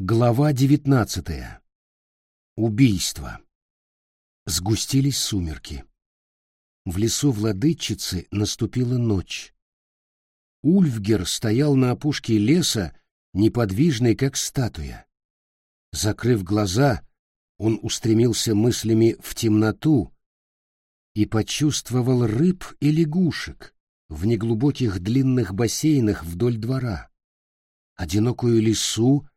Глава девятнадцатая. Убийство. Сгустились сумерки. В лесу владычицы наступила ночь. Ульфгер стоял на опушке леса, неподвижный, как статуя. Закрыв глаза, он устремился мыслями в темноту и почувствовал рыб и лягушек в неглубоких длинных бассейнах вдоль двора, одинокую лису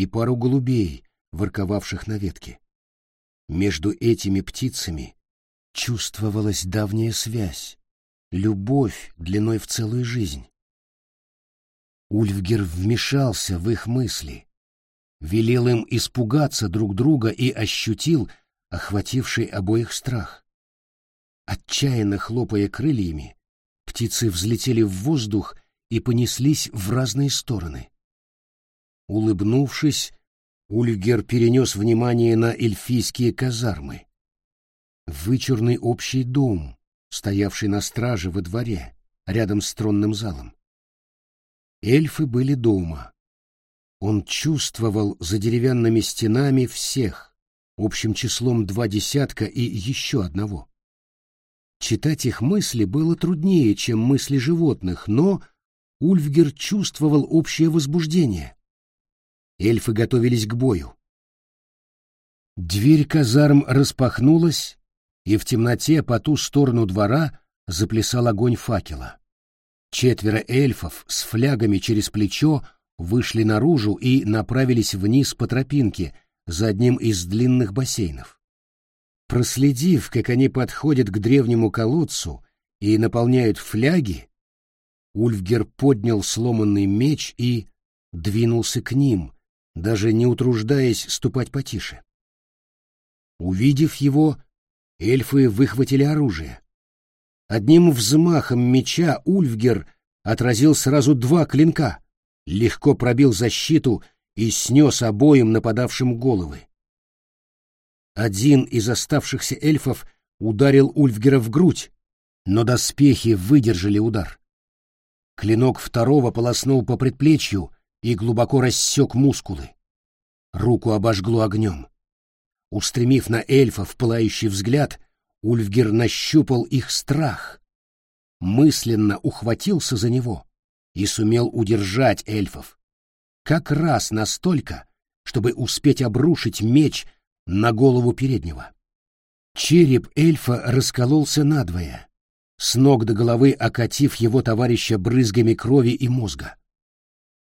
и пару голубей, ворковавших на ветке. Между этими птицами чувствовалась давняя связь, любовь длиной в целую жизнь. Ульфгер вмешался в их мысли, велел им испугаться друг друга и ощутил охвативший обоих страх. Отчаянно хлопая крыльями, птицы взлетели в воздух и понеслись в разные стороны. Улыбнувшись, Ульгер перенес внимание на эльфийские казармы. Вычурный общий дом, стоявший на страже во дворе, рядом с тронным залом. Эльфы были дома. Он чувствовал за деревянными стенами всех, общим числом два десятка и еще одного. Читать их мысли было труднее, чем мысли животных, но Ульфгер чувствовал общее возбуждение. Эльфы готовились к бою. Дверь казарм распахнулась, и в темноте по ту сторону двора заплясал огонь факела. Четверо эльфов с флягами через плечо вышли наружу и направились вниз по тропинке за одним из длинных бассейнов. Проследив, как они подходят к древнему колодцу и наполняют фляги, Ульфгер поднял сломанный меч и двинулся к ним, даже не утруждаясь ступать потише. Увидев его, эльфы выхватили оружие. Одним взмахом меча Ульфгер отразил сразу два клинка, легко пробил защиту и снес обоим нападавшим головы. Один из оставшихся эльфов ударил Ульфгера в грудь, но доспехи выдержали удар. Клинок второго полоснул по предплечью, и глубоко рассек мускулы. Руку обожгло огнем. Устремив на эльфов пылающий взгляд, Ульфгер нащупал их страх, мысленно ухватился за него и сумел удержать эльфов. Как раз настолько, чтобы успеть обрушить меч на голову переднего. Череп эльфа раскололся надвое, с ног до головы окатив его товарища брызгами крови и мозга.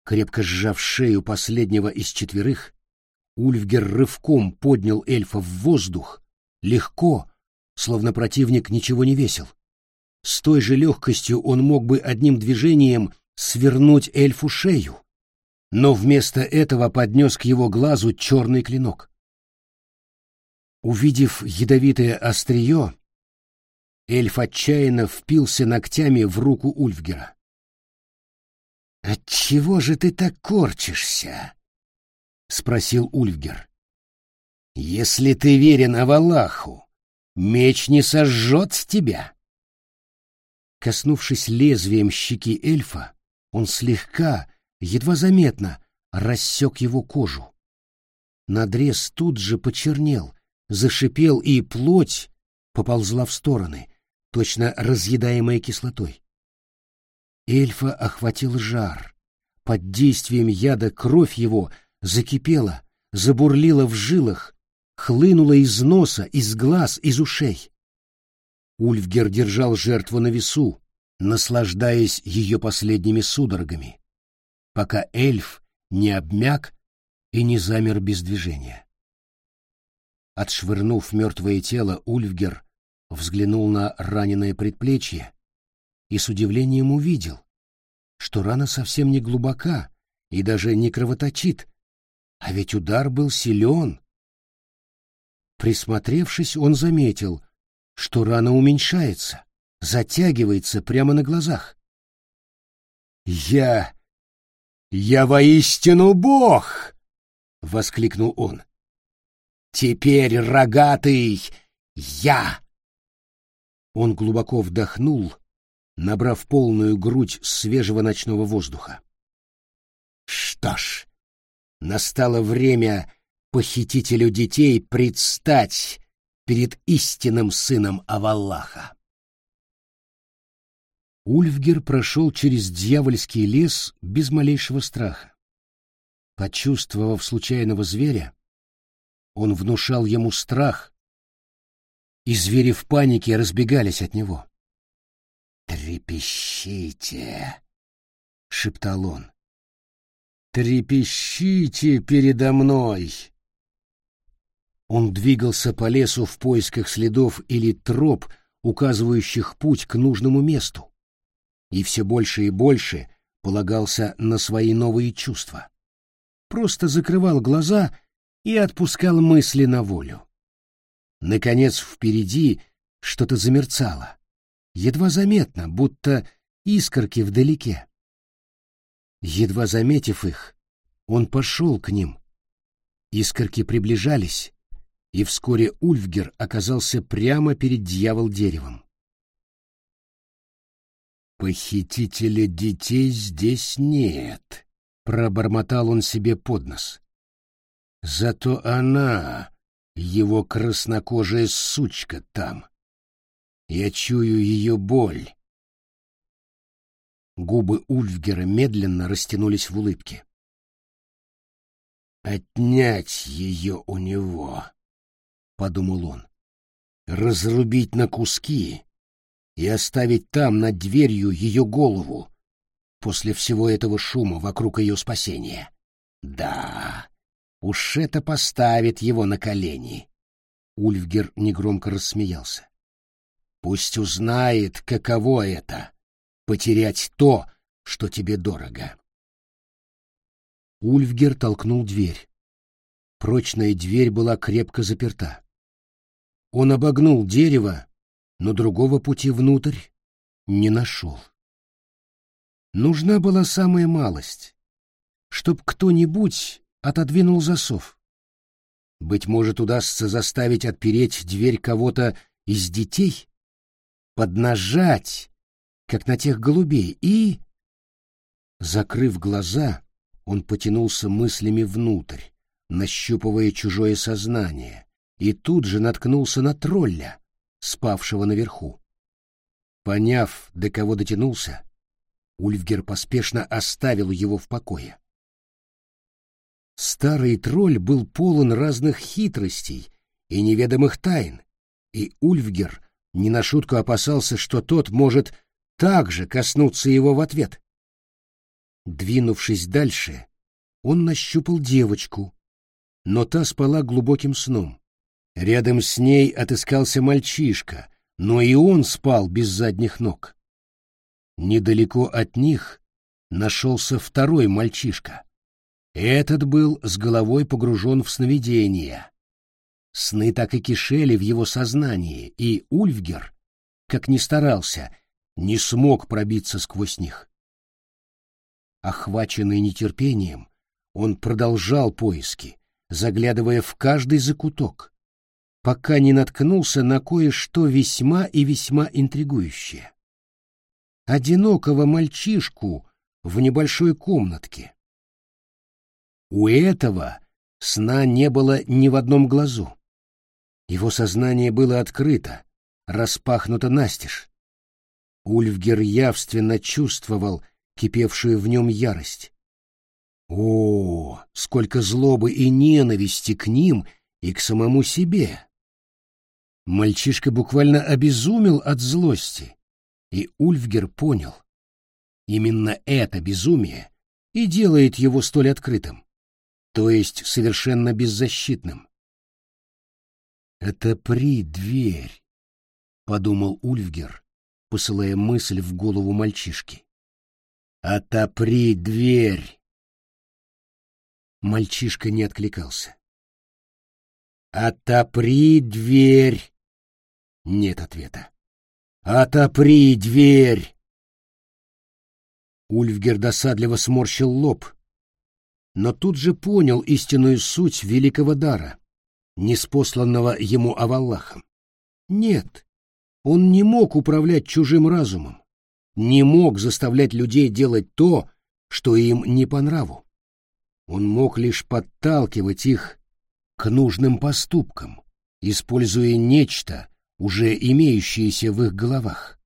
Крепко сжав шею последнего из четверых, Ульфгер рывком поднял эльфа в воздух, легко, словно противник ничего не весил. С той же легкостью он мог бы одним движением свернуть эльфу шею, но вместо этого поднес к его глазу черный клинок. Увидев ядовитое острие, эльф отчаянно впился ногтями в руку Ульфгера. «Отчего же ты так корчишься?» — спросил Ульфгер. «Если ты верен Авалаху, меч не сожжет тебя». Коснувшись лезвием щеки эльфа, он слегка, едва заметно, рассек его кожу. Надрез тут же почернел, зашипел, и плоть поползла в стороны, точно разъедаемая кислотой. Эльфа охватил жар. Под действием яда кровь его закипела, забурлила в жилах, хлынула из носа, из глаз, из ушей. Ульфгер держал жертву на весу, наслаждаясь ее последними судорогами, пока эльф не обмяк и не замер без движения. Отшвырнув мертвое тело, Ульфгер взглянул на раненое предплечье и с удивлением увидел, что рана совсем не глубока и даже не кровоточит, а ведь удар был силен. Присмотревшись, он заметил, что рана уменьшается, затягивается прямо на глазах. «Я... я воистину бог!» — воскликнул он. «Теперь, рогатый, я!» Он глубоко вдохнул набрав полную грудь свежего ночного воздуха. Что ж, Настало время похитителю детей предстать перед истинным сыном Аваллаха. Ульфгер прошел через дьявольский лес без малейшего страха. Почувствовав случайного зверя, он внушал ему страх, и звери в панике разбегались от него. «Трепещите!» — шептал он. «Трепещите передо мной!» Он двигался по лесу в поисках следов или троп, указывающих путь к нужному месту и все больше и больше полагался на свои новые чувства. Просто закрывал глаза и отпускал мысли на волю. Наконец впереди что-то замерцало, едва заметно, будто искорки вдалеке. Едва заметив их, он пошел к ним. Искорки приближались, и вскоре Ульфгер оказался прямо перед дьявол-деревом. «Похитителя детей здесь нет», — пробормотал он себе под нос. «Зато она, его краснокожая сучка, там. Я чую ее боль». Губы Ульфгера медленно растянулись в улыбке. «Отнять ее у него», — подумал он. «Разрубить на куски и оставить там над дверью ее голову после всего этого шума вокруг ее спасения. Да, уж это поставит его на колени. Ульфгер негромко рассмеялся. Пусть узнает, каково это — потерять то, что тебе дорого. Ульфгер толкнул дверь. Прочная дверь была крепко заперта. Он обогнул дерево но другого пути внутрь не нашел. Нужна была самая малость, чтоб кто-нибудь отодвинул засов. Быть может, удастся заставить отпереть дверь кого-то из детей, поднажать, как на тех голубей, и... Закрыв глаза, он потянулся мыслями внутрь, нащупывая чужое сознание, и тут же наткнулся на тролля, спавшего наверху. Поняв, до кого дотянулся, Ульфгер поспешно оставил его в покое. Старый тролль был полон разных хитростей и неведомых тайн, и Ульфгер не на шутку опасался, что тот может также коснуться его в ответ. Двинувшись дальше, он нащупал девочку, но та спала глубоким сном. Рядом с ней отыскался мальчишка, но и он спал без задних ног. Недалеко от них нашелся второй мальчишка. Этот был с головой погружен в сновидение. Сны так и кишели в его сознании, и Ульфгер, как ни старался, не смог пробиться сквозь них. Охваченный нетерпением, он продолжал поиски, заглядывая в каждый закуток пока не наткнулся на кое-что весьма и весьма интригующее. Одинокого мальчишку в небольшой комнатке. У этого сна не было ни в одном глазу. Его сознание было открыто, распахнуто настежь. Ульфгер явственно чувствовал кипевшую в нем ярость. О, сколько злобы и ненависти к ним и к самому себе! Мальчишка буквально обезумел от злости, и Ульфгер понял. Именно это безумие и делает его столь открытым, то есть совершенно беззащитным. «Это при дверь», — подумал Ульфгер, посылая мысль в голову мальчишки. «Отопри дверь!» Мальчишка не откликался. «Отопри дверь!» Нет ответа. «Отопри дверь!» Ульфгер досадливо сморщил лоб, но тут же понял истинную суть великого дара, неспосланного ему Аваллахом. Нет, он не мог управлять чужим разумом, не мог заставлять людей делать то, что им не по нраву. Он мог лишь подталкивать их к нужным поступкам, используя нечто, уже имеющееся в их головах.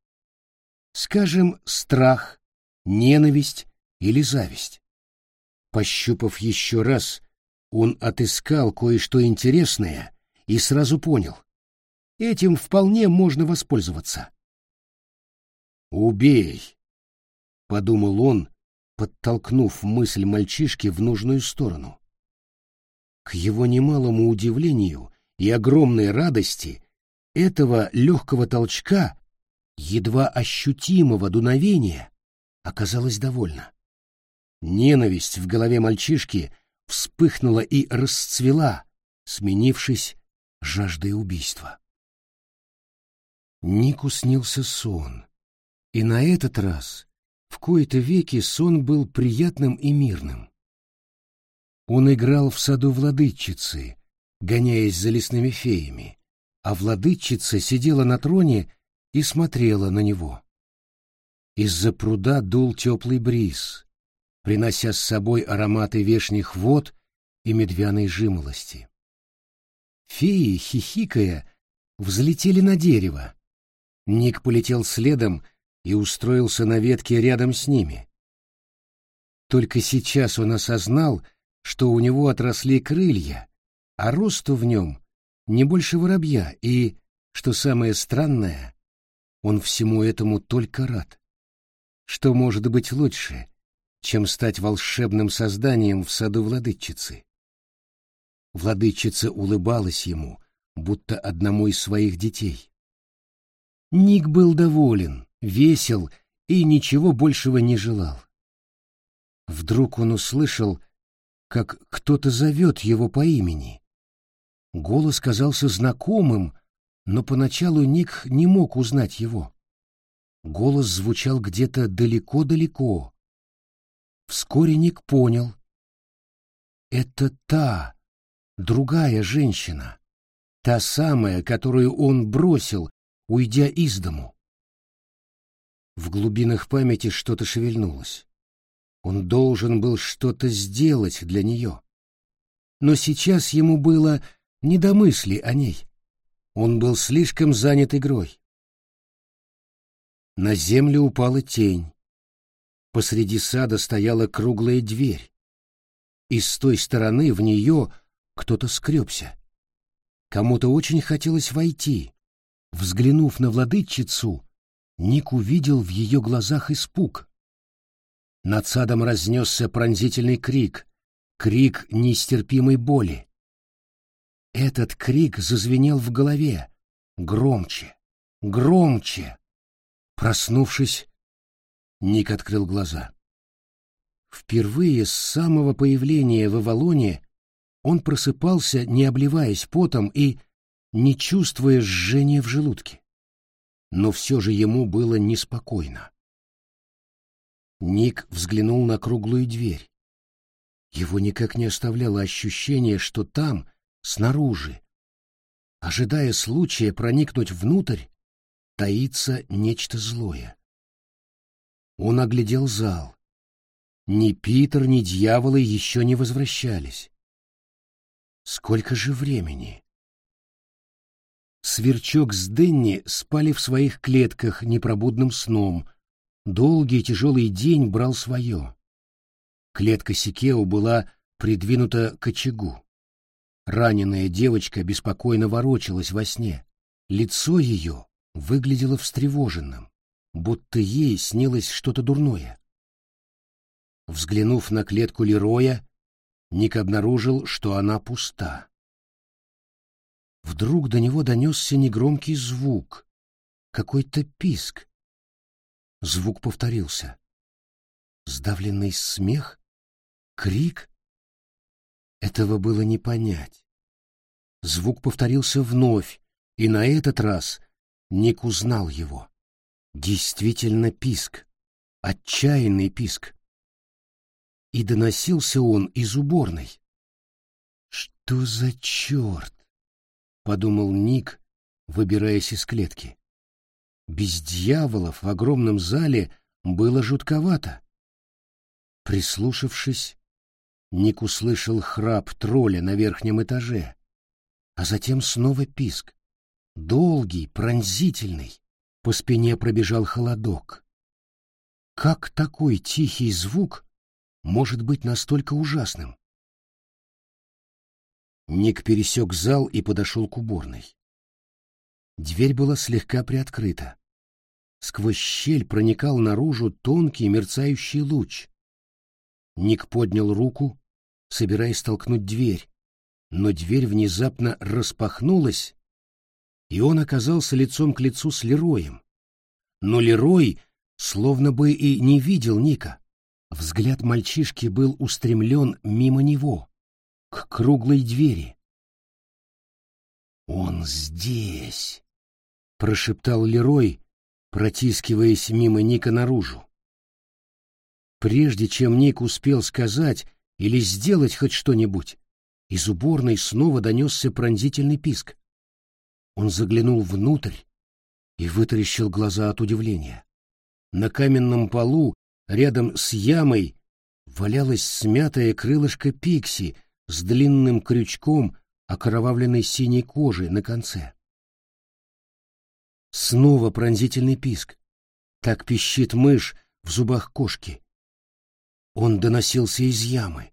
Скажем, страх, ненависть или зависть. Пощупав еще раз, он отыскал кое-что интересное и сразу понял. Этим вполне можно воспользоваться. «Убей!» — подумал он, подтолкнув мысль мальчишки в нужную сторону. К его немалому удивлению и огромной радости этого легкого толчка, едва ощутимого дуновения, оказалось довольно. Ненависть в голове мальчишки вспыхнула и расцвела, сменившись жаждой убийства. Нику снился сон, и на этот раз в кои-то веки сон был приятным и мирным. Он играл в саду владычицы, гоняясь за лесными феями, а владычица сидела на троне и смотрела на него. Из-за пруда дул теплый бриз, принося с собой ароматы вешних вод и медвяной жимолости. Феи, хихикая, взлетели на дерево. Ник полетел следом и устроился на ветке рядом с ними. Только сейчас он осознал, что у него отросли крылья, а росту в нем не больше воробья, и, что самое странное, он всему этому только рад. Что может быть лучше, чем стать волшебным созданием в саду владычицы? Владычица улыбалась ему, будто одному из своих детей. Ник был доволен, весел и ничего большего не желал. Вдруг он услышал, как кто-то зовет его по имени. Голос казался знакомым, но поначалу Ник не мог узнать его. Голос звучал где-то далеко-далеко. Вскоре Ник понял. Это та, другая женщина, та самая, которую он бросил, уйдя из дому. В глубинах памяти что-то шевельнулось. Он должен был что-то сделать для нее. Но сейчас ему было не до мысли о ней. Он был слишком занят игрой. На землю упала тень. Посреди сада стояла круглая дверь. И с той стороны в нее кто-то скребся. Кому-то очень хотелось войти. Взглянув на владычицу, Ник увидел в ее глазах испуг. Над садом разнесся пронзительный крик, крик нестерпимой боли. Этот крик зазвенел в голове, громче, громче. Проснувшись, Ник открыл глаза. Впервые с самого появления в Авалоне он просыпался, не обливаясь потом и не чувствуя жжения в желудке но все же ему было неспокойно. Ник взглянул на круглую дверь. Его никак не оставляло ощущение, что там, снаружи, ожидая случая проникнуть внутрь, таится нечто злое. Он оглядел зал. Ни Питер, ни дьяволы еще не возвращались. Сколько же времени? Сверчок с Денни спали в своих клетках непробудным сном. Долгий тяжелый день брал свое. Клетка Сикео была придвинута к очагу. Раненая девочка беспокойно ворочалась во сне. Лицо ее выглядело встревоженным, будто ей снилось что-то дурное. Взглянув на клетку Лероя, Ник обнаружил, что она пуста. Вдруг до него донесся негромкий звук, какой-то писк. Звук повторился. Сдавленный смех? Крик? Этого было не понять. Звук повторился вновь, и на этот раз Ник узнал его. Действительно писк, отчаянный писк. И доносился он из уборной. Что за черт? подумал Ник, выбираясь из клетки. Без дьяволов в огромном зале было жутковато. Прислушавшись, Ник услышал храп тролля на верхнем этаже, а затем снова писк. Долгий, пронзительный. По спине пробежал холодок. Как такой тихий звук может быть настолько ужасным? Ник пересек зал и подошел к уборной. Дверь была слегка приоткрыта. Сквозь щель проникал наружу тонкий мерцающий луч. Ник поднял руку, собираясь толкнуть дверь, но дверь внезапно распахнулась, и он оказался лицом к лицу с Лероем. Но Лерой словно бы и не видел Ника. Взгляд мальчишки был устремлен мимо него, к круглой двери. «Он здесь!» — прошептал Лерой, протискиваясь мимо Ника наружу. Прежде чем Ник успел сказать или сделать хоть что-нибудь, из уборной снова донесся пронзительный писк. Он заглянул внутрь и вытаращил глаза от удивления. На каменном полу, рядом с ямой, валялось смятое крылышко пикси с длинным крючком окровавленной синей кожи на конце. Снова пронзительный писк. Так пищит мышь в зубах кошки. Он доносился из ямы.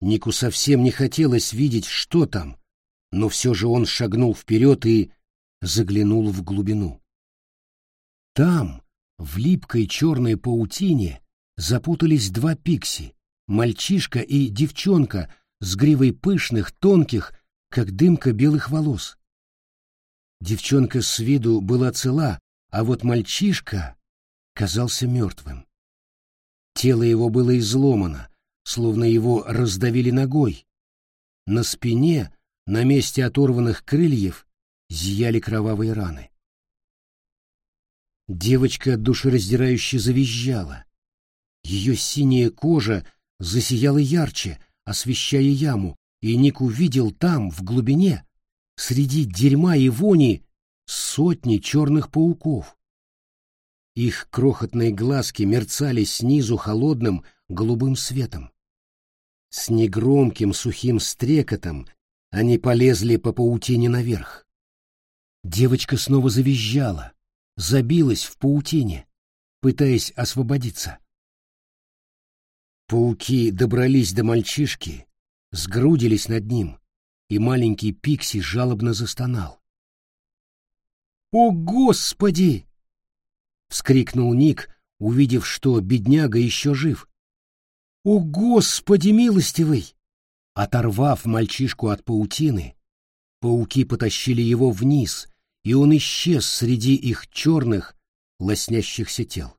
Нику совсем не хотелось видеть, что там, но все же он шагнул вперед и заглянул в глубину. Там, в липкой черной паутине, запутались два пикси, мальчишка и девчонка с гривой пышных, тонких, как дымка белых волос. Девчонка с виду была цела, а вот мальчишка казался мертвым. Тело его было изломано, словно его раздавили ногой. На спине, на месте оторванных крыльев, зияли кровавые раны. Девочка душераздирающе завизжала. Ее синяя кожа засияла ярче, освещая яму, и Ник увидел там, в глубине, среди дерьма и вони, сотни черных пауков. Их крохотные глазки мерцали снизу холодным голубым светом. С негромким сухим стрекотом они полезли по паутине наверх. Девочка снова завизжала, забилась в паутине, пытаясь освободиться. Пауки добрались до мальчишки, сгрудились над ним, и маленький Пикси жалобно застонал. «О, Господи!» — вскрикнул Ник, увидев, что бедняга еще жив. «О, Господи милостивый!» Оторвав мальчишку от паутины, пауки потащили его вниз, и он исчез среди их черных, лоснящихся тел.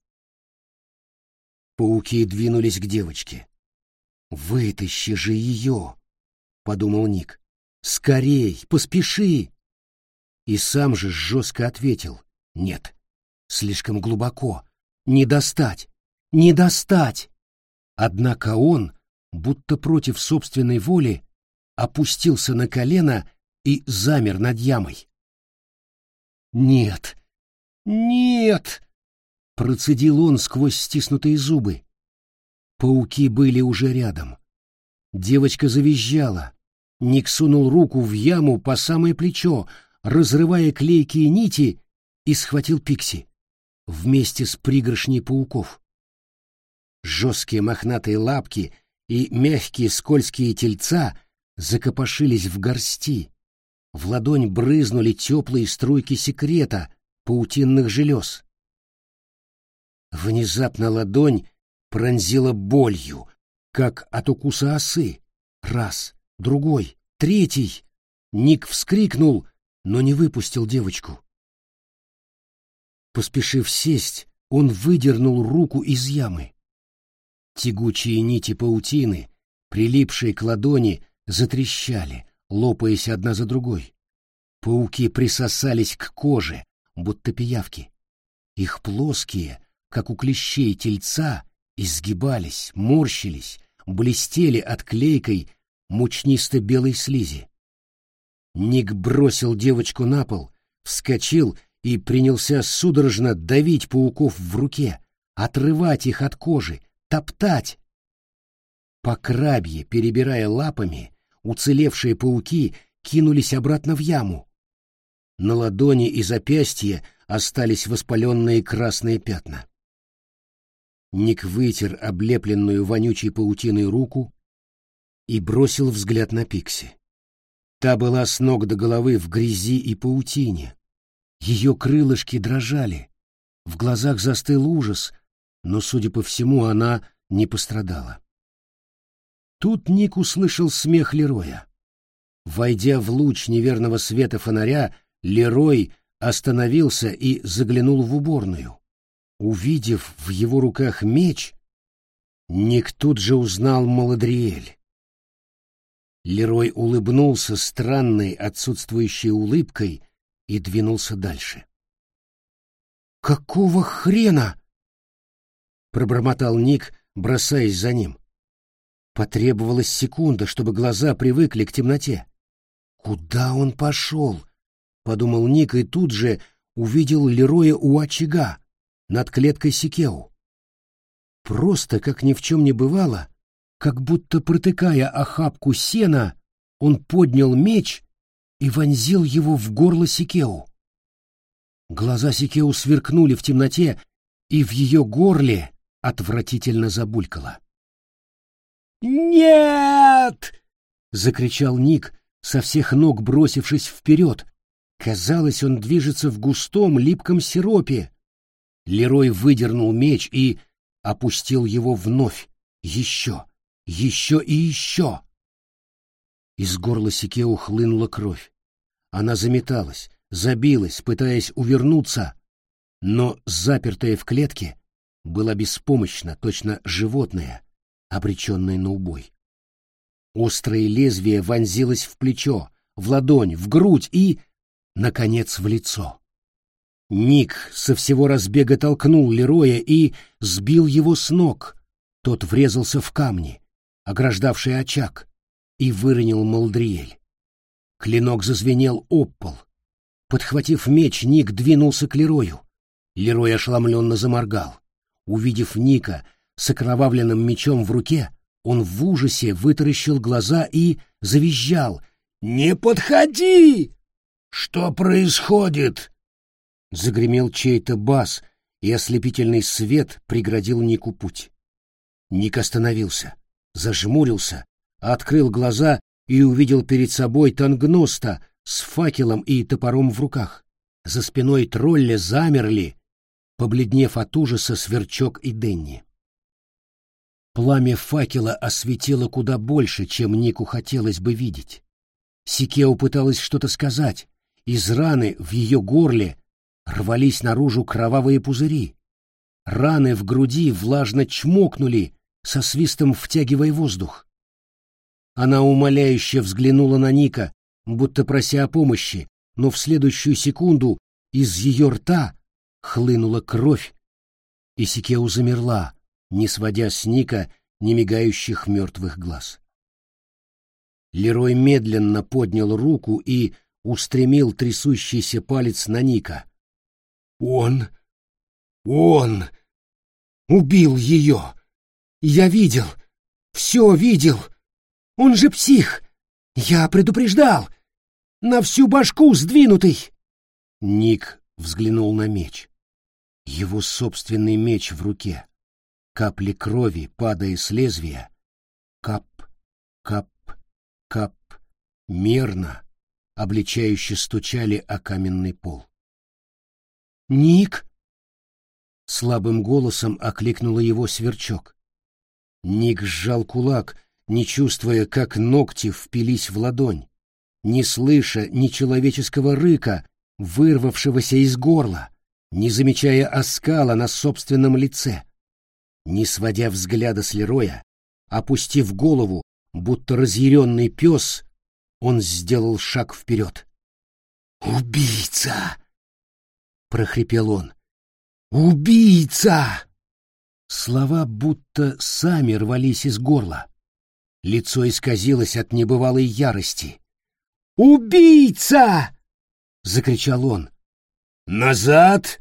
Пауки двинулись к девочке. «Вытащи же ее!» — подумал Ник. «Скорей, поспеши!» И сам же жестко ответил. «Нет, слишком глубоко. Не достать! Не достать!» Однако он, будто против собственной воли, опустился на колено и замер над ямой. «Нет! Нет!» — процедил он сквозь стиснутые зубы. Пауки были уже рядом. Девочка завизжала. Ник сунул руку в яму по самое плечо, разрывая клейкие нити, и схватил Пикси вместе с пригоршней пауков. Жесткие мохнатые лапки и мягкие скользкие тельца закопошились в горсти. В ладонь брызнули теплые струйки секрета паутинных желез. Внезапно ладонь пронзила болью, как от укуса осы. Раз, другой, третий. Ник вскрикнул, но не выпустил девочку. Поспешив сесть, он выдернул руку из ямы. Тягучие нити паутины, прилипшие к ладони, затрещали, лопаясь одна за другой. Пауки присосались к коже, будто пиявки. Их плоские, как у клещей тельца, изгибались, морщились, блестели от клейкой, мучнисто-белой слизи. Ник бросил девочку на пол, вскочил и принялся судорожно давить пауков в руке, отрывать их от кожи, топтать. По крабье, перебирая лапами, уцелевшие пауки кинулись обратно в яму. На ладони и запястье остались воспаленные красные пятна. Ник вытер облепленную вонючей паутиной руку и бросил взгляд на Пикси. Та была с ног до головы в грязи и паутине. Ее крылышки дрожали. В глазах застыл ужас, но, судя по всему, она не пострадала. Тут Ник услышал смех Лероя. Войдя в луч неверного света фонаря, Лерой остановился и заглянул в уборную. Увидев в его руках меч, Ник тут же узнал Маладриэль. Лерой улыбнулся странной отсутствующей улыбкой и двинулся дальше. «Какого хрена?» — пробормотал Ник, бросаясь за ним. Потребовалась секунда, чтобы глаза привыкли к темноте. «Куда он пошел?» — подумал Ник и тут же увидел Лероя у очага над клеткой Сикеу. Просто, как ни в чем не бывало, как будто протыкая охапку сена, он поднял меч и вонзил его в горло Сикеу. Глаза Сикеу сверкнули в темноте, и в ее горле отвратительно забулькало. «Нет!» — закричал Ник, со всех ног бросившись вперед. Казалось, он движется в густом липком сиропе. Лерой выдернул меч и опустил его вновь. Еще, еще и еще. Из горла Сикеу хлынула кровь. Она заметалась, забилась, пытаясь увернуться, но, запертая в клетке, была беспомощна, точно животное, обреченное на убой. Острое лезвие вонзилось в плечо, в ладонь, в грудь и, наконец, в лицо. Ник со всего разбега толкнул Лероя и сбил его с ног. Тот врезался в камни, ограждавший очаг, и выронил Молдриэль. Клинок зазвенел об пол. Подхватив меч, Ник двинулся к Лерою. Лерой ошеломленно заморгал. Увидев Ника с окровавленным мечом в руке, он в ужасе вытаращил глаза и завизжал. «Не подходи!» «Что происходит?» Загремел чей-то бас, и ослепительный свет преградил Нику путь. Ник остановился, зажмурился, открыл глаза и увидел перед собой тангноста с факелом и топором в руках. За спиной тролля замерли, побледнев от ужаса Сверчок и Денни. Пламя факела осветило куда больше, чем Нику хотелось бы видеть. Сикео пыталась что-то сказать. Из раны в ее горле рвались наружу кровавые пузыри. Раны в груди влажно чмокнули, со свистом втягивая воздух. Она умоляюще взглянула на Ника, будто прося о помощи, но в следующую секунду из ее рта хлынула кровь, и Сикеу замерла, не сводя с Ника немигающих мертвых глаз. Лерой медленно поднял руку и устремил трясущийся палец на Ника. «Он! Он! Убил ее! Я видел! Все видел! Он же псих! Я предупреждал! На всю башку сдвинутый!» Ник взглянул на меч. Его собственный меч в руке. Капли крови, падая с лезвия, кап, кап, кап, мерно, обличающе стучали о каменный пол. «Ник!» — слабым голосом окликнула его сверчок. Ник сжал кулак, не чувствуя, как ногти впились в ладонь, не слыша ни человеческого рыка, вырвавшегося из горла, не замечая оскала на собственном лице. Не сводя взгляда с Лероя, опустив голову, будто разъяренный пес, он сделал шаг вперед. «Убийца!» — прохрипел он. «Убийца!» Слова будто сами рвались из горла. Лицо исказилось от небывалой ярости. «Убийца!» — закричал он. «Назад!» —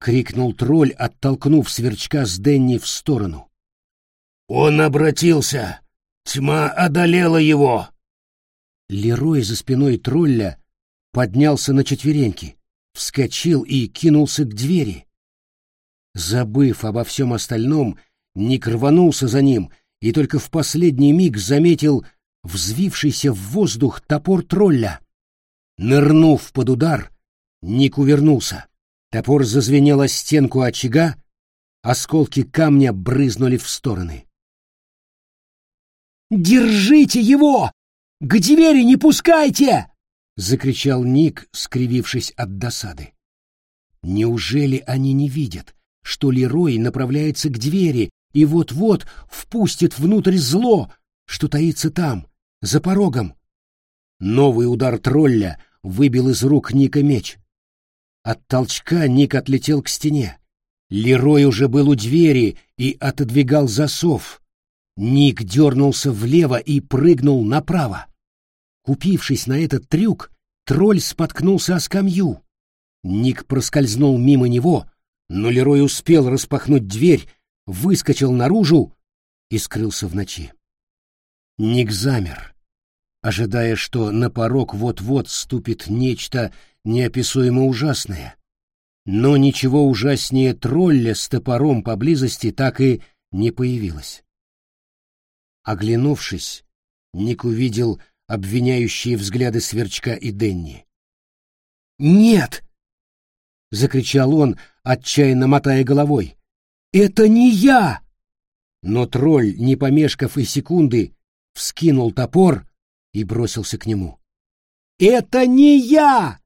крикнул тролль, оттолкнув сверчка с Денни в сторону. «Он обратился! Тьма одолела его!» Лерой за спиной тролля поднялся на четвереньки, вскочил и кинулся к двери. Забыв обо всем остальном, Ник рванулся за ним и только в последний миг заметил взвившийся в воздух топор тролля. Нырнув под удар, Ник увернулся. Топор зазвенел о стенку очага, осколки камня брызнули в стороны. «Держите его! К двери не пускайте!» — закричал Ник, скривившись от досады. Неужели они не видят, что Лерой направляется к двери и вот-вот впустит внутрь зло, что таится там, за порогом? Новый удар тролля выбил из рук Ника меч. От толчка Ник отлетел к стене. Лерой уже был у двери и отодвигал засов. Ник дернулся влево и прыгнул направо. Купившись на этот трюк, тролль споткнулся о скамью. Ник проскользнул мимо него, но Лерой успел распахнуть дверь, выскочил наружу и скрылся в ночи. Ник замер, ожидая, что на порог вот-вот ступит нечто неописуемо ужасное. Но ничего ужаснее тролля с топором поблизости так и не появилось. Оглянувшись, Ник увидел обвиняющие взгляды Сверчка и Денни. «Нет!» — закричал он, отчаянно мотая головой. «Это не я!» Но тролль, не помешкав и секунды, вскинул топор и бросился к нему. «Это не я!»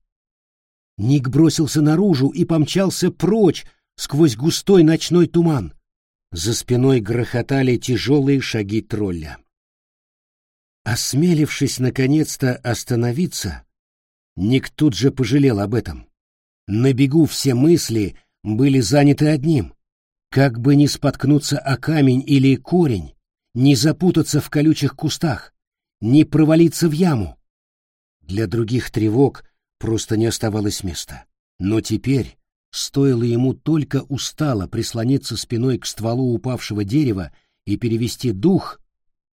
Ник бросился наружу и помчался прочь сквозь густой ночной туман. За спиной грохотали тяжелые шаги тролля. Осмелившись наконец-то остановиться, Ник тут же пожалел об этом. На бегу все мысли были заняты одним — как бы не споткнуться о камень или корень, не запутаться в колючих кустах, не провалиться в яму. Для других тревог просто не оставалось места. Но теперь, стоило ему только устало прислониться спиной к стволу упавшего дерева и перевести дух,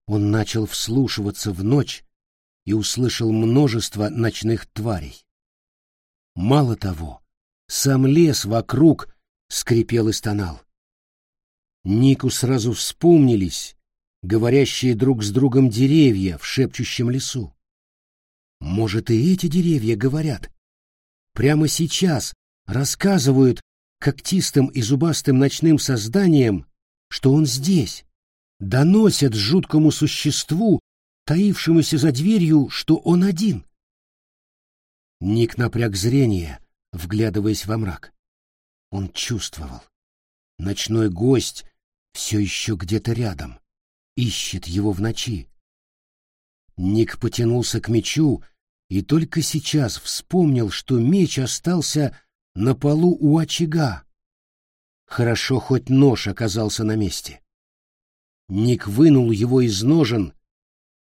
он начал вслушиваться в ночь и услышал множество ночных тварей. Мало того, сам лес вокруг скрипел и стонал. Нику сразу вспомнились говорящие друг с другом деревья в шепчущем лесу. Может, и эти деревья говорят. Прямо сейчас рассказывают когтистым и зубастым ночным созданиям, что он здесь, доносят жуткому существу, таившемуся за дверью, что он один. Ник напряг зрение, вглядываясь во мрак. Он чувствовал. Ночной гость все еще где-то рядом, ищет его в ночи. Ник потянулся к мечу и только сейчас вспомнил, что меч остался на полу у очага. Хорошо, хоть нож оказался на месте. Ник вынул его из ножен,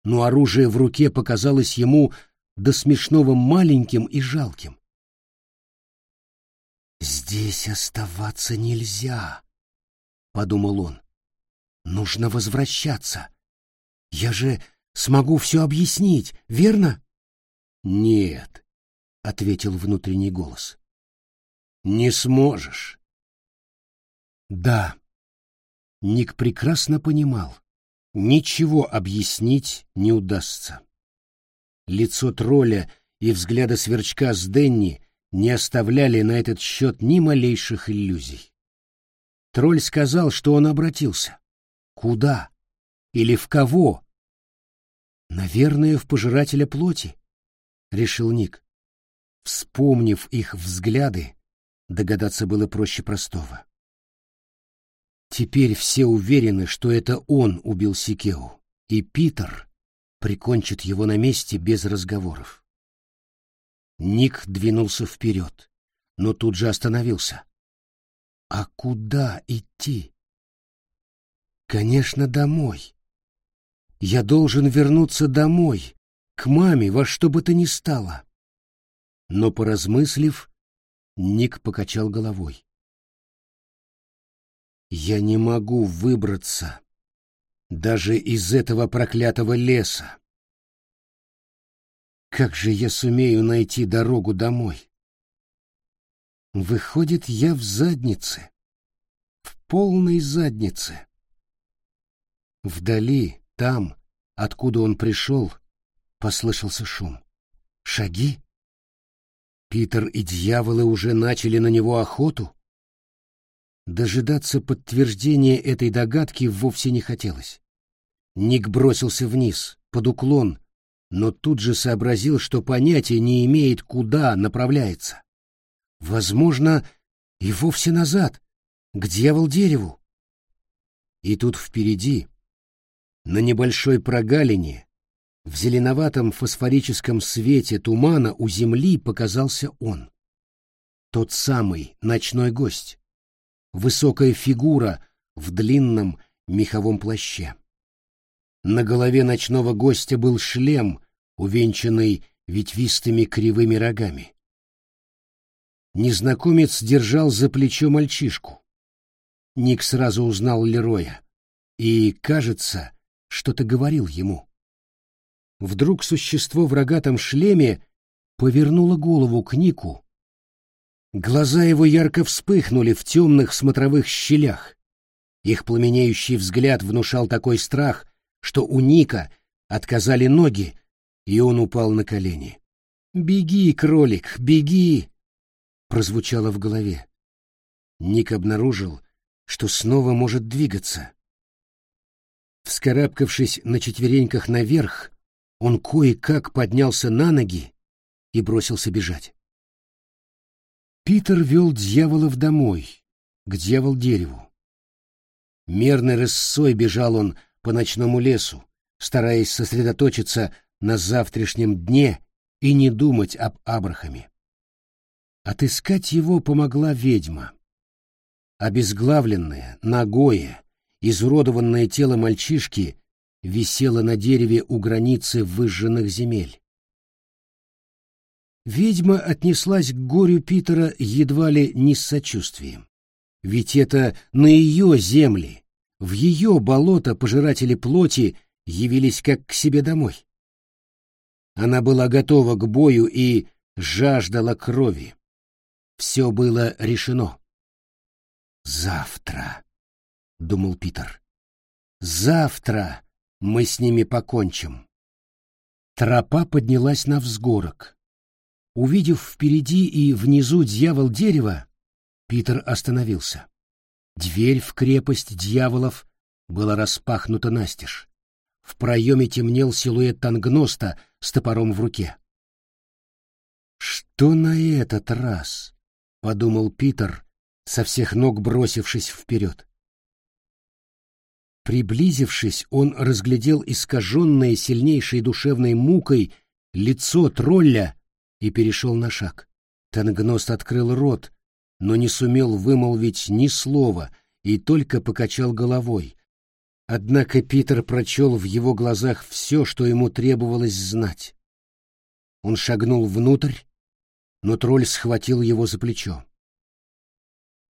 но оружие в руке показалось ему до смешного маленьким и жалким. «Здесь оставаться нельзя», — подумал он. «Нужно возвращаться. Я же смогу все объяснить, верно?» «Нет», — ответил внутренний голос. «Не сможешь». «Да», Ник прекрасно понимал, ничего объяснить не удастся. Лицо тролля и взгляда сверчка с Денни не оставляли на этот счет ни малейших иллюзий. Тролль сказал, что он обратился. Куда? Или в кого? Наверное, в пожирателя плоти, — решил Ник. Вспомнив их взгляды, догадаться было проще простого. Теперь все уверены, что это он убил Сикеу, и Питер прикончит его на месте без разговоров. Ник двинулся вперед, но тут же остановился. А куда идти? Конечно, домой. Я должен вернуться домой, к маме во что бы то ни стало. Но, поразмыслив, Ник покачал головой. Я не могу выбраться, Даже из этого проклятого леса. Как же я сумею найти дорогу домой? Выходит, я в заднице. В полной заднице. Вдали, там, откуда он пришел, послышался шум. Шаги? Питер и дьяволы уже начали на него охоту? Дожидаться подтверждения этой догадки вовсе не хотелось. Ник бросился вниз, под уклон, но тут же сообразил, что понятия не имеет, куда направляется. Возможно, и вовсе назад, к дьявол-дереву. И тут впереди, на небольшой прогалине, в зеленоватом фосфорическом свете тумана у земли показался он. Тот самый ночной гость. Высокая фигура в длинном меховом плаще. На голове ночного гостя был шлем, увенчанный ветвистыми кривыми рогами. Незнакомец держал за плечо мальчишку. Ник сразу узнал Лероя и, кажется, что-то говорил ему. Вдруг существо в рогатом шлеме повернуло голову к Нику. Глаза его ярко вспыхнули в темных смотровых щелях. Их пламенеющий взгляд внушал такой страх, что у Ника отказали ноги, и он упал на колени. «Беги, кролик, беги!» прозвучало в голове. Ник обнаружил, что снова может двигаться. Вскарабкавшись на четвереньках наверх, он кое-как поднялся на ноги и бросился бежать. Питер вел дьяволов домой, к дьявол-дереву. Мерной рысцой бежал он по ночному лесу, стараясь сосредоточиться на завтрашнем дне и не думать об Абрахаме. Отыскать его помогла ведьма. Обезглавленное, ногое, изуродованное тело мальчишки висело на дереве у границы выжженных земель. Ведьма отнеслась к горю Питера едва ли не с сочувствием. Ведь это на ее земли, в ее болото пожиратели плоти явились как к себе домой. Она была готова к бою и жаждала крови. Все было решено. «Завтра», — думал Питер, — «завтра мы с ними покончим». Тропа поднялась на взгорок. Увидев впереди и внизу дьявол дерева, Питер остановился. Дверь в крепость дьяволов была распахнута настежь. В проеме темнел силуэт тангноста с топором в руке. «Что на этот раз?» — подумал Питер, со всех ног бросившись вперед. Приблизившись, он разглядел искаженное сильнейшей душевной мукой лицо тролля и перешел на шаг. Тангност открыл рот, но не сумел вымолвить ни слова и только покачал головой. Однако Питер прочел в его глазах все, что ему требовалось знать. Он шагнул внутрь, но тролль схватил его за плечо.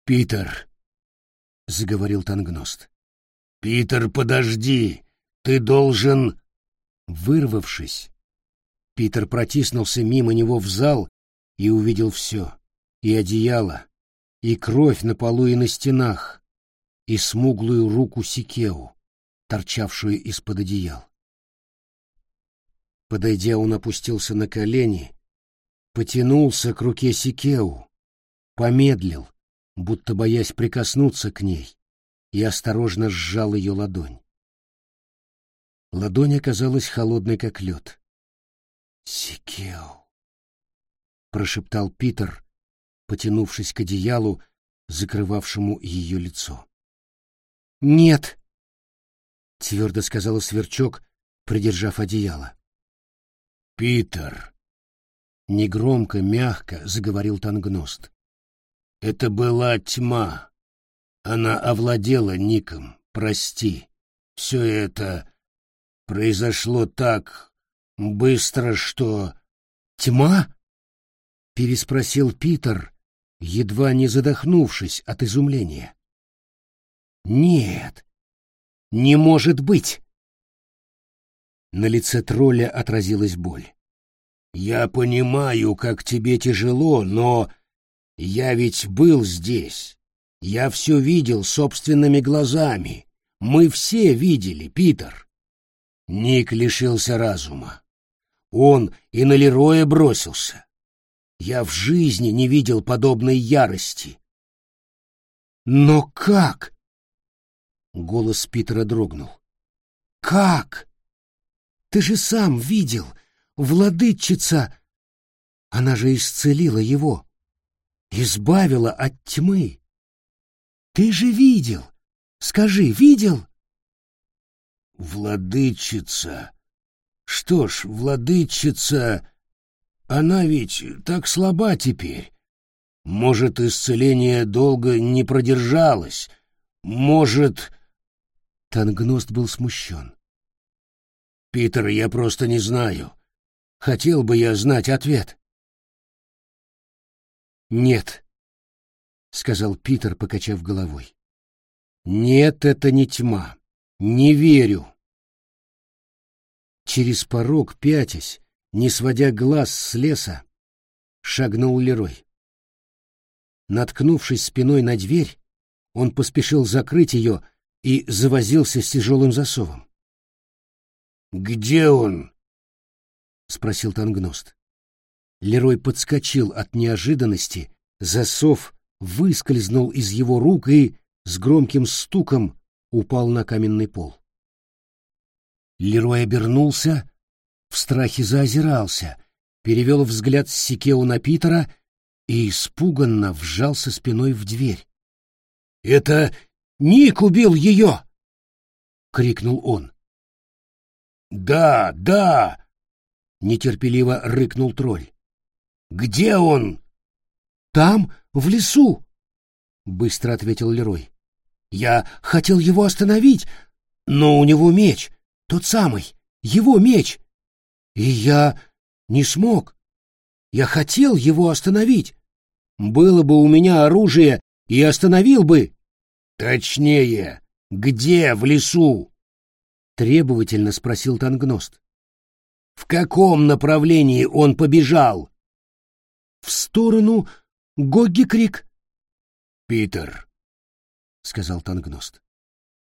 «Питер!» — заговорил Тангност. «Питер, подожди! Ты должен...» Вырвавшись, Питер протиснулся мимо него в зал и увидел все. И одеяло, и кровь на полу и на стенах, и смуглую руку Сикеу, торчавшую из-под одеял. Подойдя, он опустился на колени потянулся к руке Сикеу, помедлил, будто боясь прикоснуться к ней, и осторожно сжал ее ладонь. Ладонь оказалась холодной, как лед. «Сикеу!» — прошептал Питер, потянувшись к одеялу, закрывавшему ее лицо. «Нет!» — твердо сказала Сверчок, придержав одеяло. «Питер!» Негромко, мягко заговорил Тангност. Это была тьма. Она овладела Ником. Прости. Все это произошло так быстро, что... Тьма? Переспросил Питер, едва не задохнувшись от изумления. Нет. Не может быть!» На лице тролля отразилась боль. «Я понимаю, как тебе тяжело, но я ведь был здесь. Я все видел собственными глазами. Мы все видели, Питер. Ник лишился разума. Он и на Лероя бросился. Я в жизни не видел подобной ярости. Но как? Голос Питера дрогнул. Как? Ты же сам видел, владычица. Она же исцелила его, избавила от тьмы. Ты же видел. Скажи, видел? Владычица. Что ж, владычица, она ведь так слаба теперь. Может, исцеление долго не продержалось. Может... Тангност был смущен. «Питер, я просто не знаю. Хотел бы я знать ответ». «Нет», — сказал Питер, покачав головой. «Нет, это не тьма. Не верю». Через порог, пятясь, не сводя глаз с леса, шагнул Лерой. Наткнувшись спиной на дверь, он поспешил закрыть ее и завозился с тяжелым засовом. «Где он?» — спросил Тангност. Лерой подскочил от неожиданности, засов выскользнул из его рук и с громким стуком упал на каменный пол. Лерой обернулся, в страхе заозирался, перевел взгляд с Сикеу на Питера и испуганно вжался спиной в дверь. — Это Ник убил ее! — крикнул он. — Да, да! — нетерпеливо рыкнул тролль. — Где он? — Там, в лесу! — быстро ответил Лерой. — Я хотел его остановить, но у него меч, тот самый, его меч. И я не смог. Я хотел его остановить, было бы у меня оружие, и остановил бы. Точнее, где в лесу? Требовательно спросил Тангност. В каком направлении он побежал? В сторону Гогги-Крик. Питер, сказал Тангност.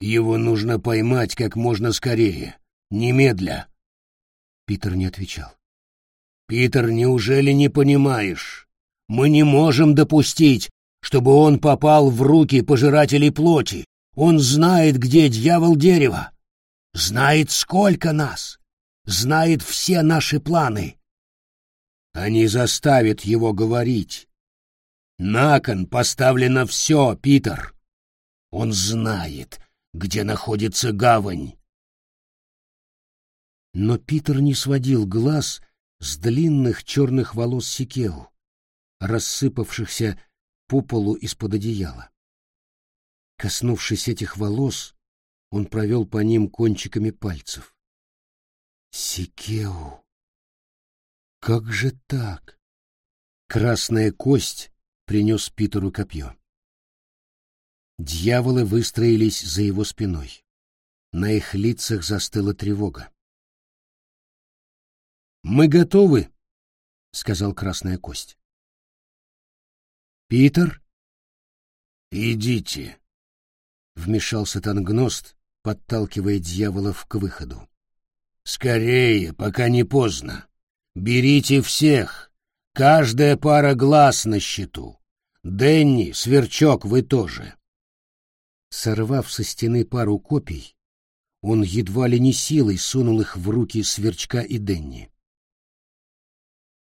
Его нужно поймать как можно скорее, немедля. Питер не отвечал. Питер, неужели не понимаешь? Мы не можем допустить, чтобы он попал в руки пожирателей плоти. Он знает, где дьявол дерева. Знает, сколько нас. Знает все наши планы. Они заставят его говорить. На кон поставлено все, Питер. Он знает, где находится гавань. Но Питер не сводил глаз с длинных черных волос Сикеу рассыпавшихся по полу из-под одеяла. Коснувшись этих волос, он провел по ним кончиками пальцев. Сикеу! Как же так? Красная кость принес Питеру копье. Дьяволы выстроились за его спиной. На их лицах застыла тревога. «Мы готовы», — сказал Красная Кость. Питер? Идите, вмешался Тангност, подталкивая дьяволов к выходу. Скорее, пока не поздно. Берите всех. Каждая пара глаз на счету. Денни, Сверчок, вы тоже. Сорвав со стены пару копий, он едва ли не силой сунул их в руки Сверчка и Денни.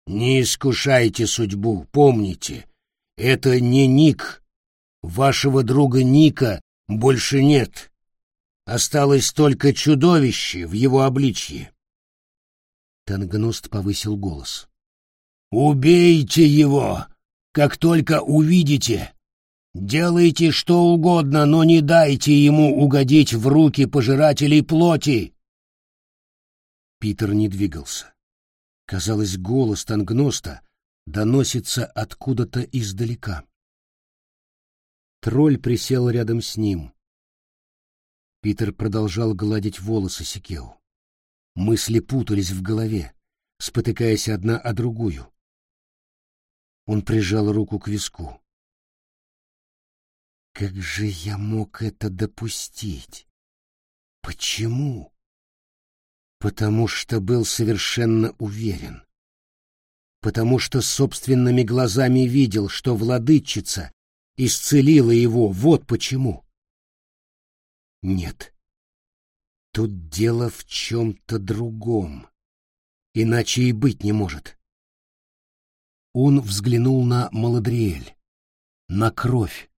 «Не искушайте судьбу, помните, это не Ник. Вашего друга Ника больше нет. Осталось только чудовище в его обличье. Тангност повысил голос. «Убейте его, как только увидите. Делайте что угодно, но не дайте ему угодить в руки пожирателей плоти». Питер не двигался. Казалось, голос Тангноста доносится откуда-то издалека. Тролль присел рядом с ним. Питер продолжал гладить волосы Сикеу. Мысли путались в голове, спотыкаясь одна о другую. Он прижал руку к виску. Как же я мог это допустить? Почему? Потому что был совершенно уверен. Потому что собственными глазами видел, что владычица исцелила его, вот почему. Нет. Тут дело в чем-то другом. Иначе и быть не может. Он взглянул на Маладриэль, на кровь,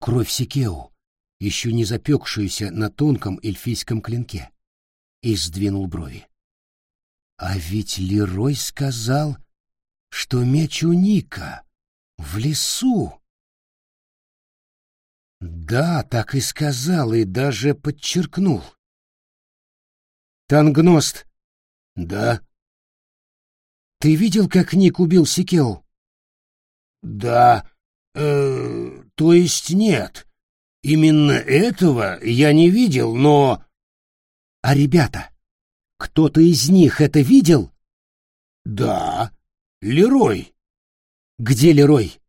кровь Сикеу, еще не запекшуюся на тонком эльфийском клинке, и сдвинул брови. А ведь Лерой сказал, что меч у Ника в лесу. Да, так и сказал, и даже подчеркнул. Тангност. Да. Ты видел, как Ник убил Сикеу? Да. Э, то есть нет. Именно этого я не видел, но... А ребята? Кто-то из них это видел? Да. Лерой. Где Лерой?